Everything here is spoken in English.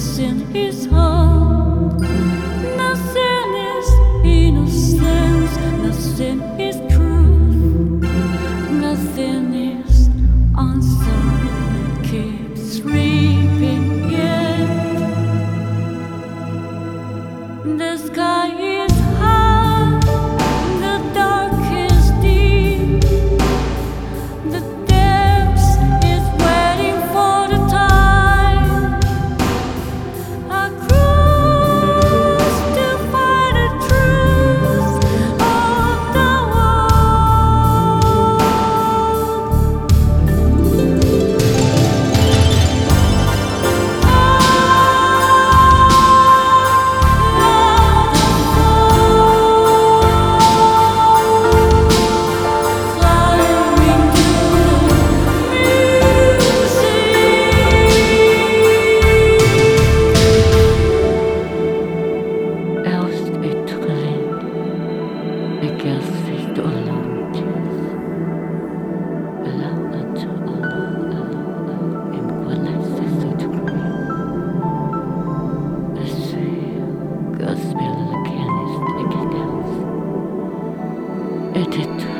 in his heart. Nothing is innocence, nothing is truth, nothing is answer. The sky tête.